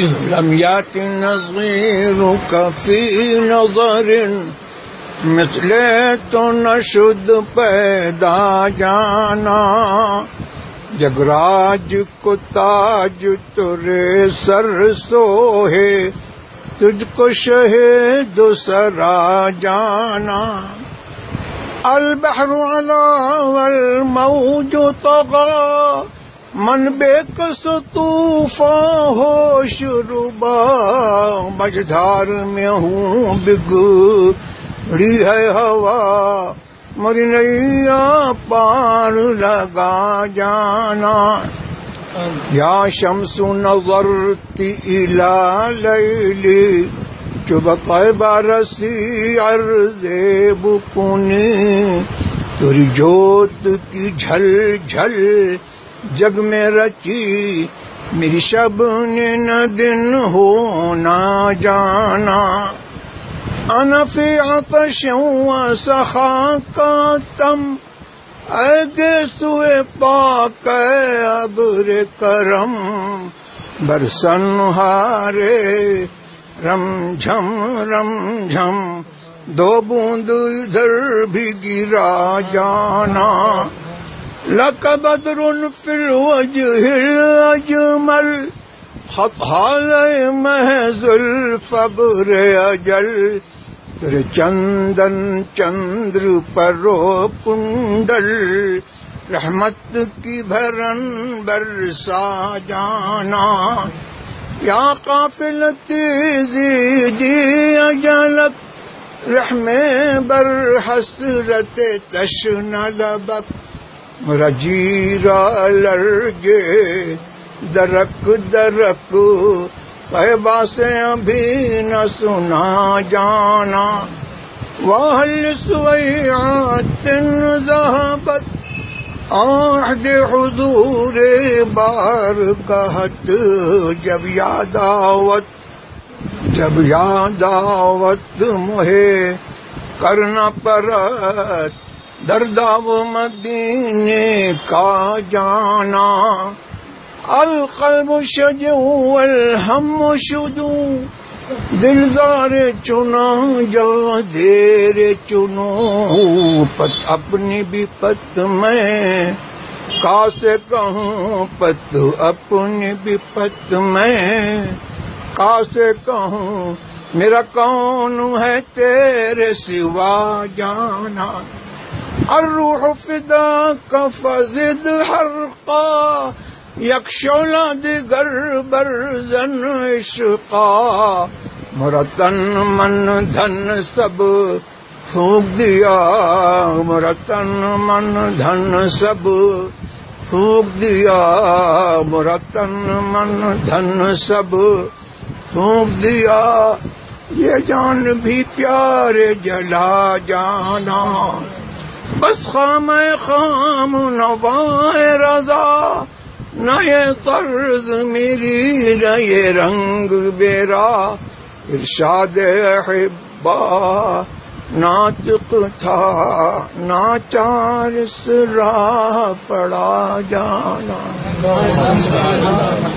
لم يات نظيرك في نظر، مثل تو نشد پیدا جانا۔ جگراج کو تاج ترے سر سوہے، تجھ کو شہید سرا جانا۔ البحر علا والموج طغا من بے کس طوفان ہو شربا مجھار میں ہوں بگڑی ہے ہوا، مری نیا پار لگا جانا۔ یا شمس نظرتی الى لیلی چبق بارسی عرض بکنی تری جوت کی جھل جھل جگ میں رچی میری شب نے نہ دن ہو نہ جانا۔ انفی آتش سخا کا تم۔ اگے سوئے پاک ابر کرم۔ برسن ہارے رم جھم رم جھم۔ دو بوند ادھر بھی گرا جانا۔ لک بدر فی الوجه الاجمل خط حال محض الفبر اجل تیرے چندن چندر پرو کنڈل رحمت کی بھرن برسا جانا یا قافل تیزی جی اجلک رحم بر حسرت تشن لبک رجیرا لرگے درک درک سے ابھی نہ سنا، جانا۔ وحل سویعات ذہبت آہد حضور بار کہت، جب یاد آوت جب یاد آوت مہے کرنا پرت۔ دردا و مدینے کا جانا، القلب شجو والہم شدو دلزار چنا جا دیر چنو۔ پت اپنی بھی پت میں کا سے کہوں پت اپنی بھی پت میں۔ کا سے کہوں، میرا کون ہے تیرے سوا جانا۔ الروح فداك فزد حرقا. يكشولا دگر برزن عشقا. مرتن من دھن سب پھونک دیا. مرتن من دھن سب پھونک دیا. مرتن من دھن سب پھونک دیا. یہ جان بھی پیارے جلا جانا. خام خام نوائے رضا نئے طرز میری نئے رنگ بیرا۔ ارشاد حبا، ناطق تھا، ناچار اس راہ پڑا جانا۔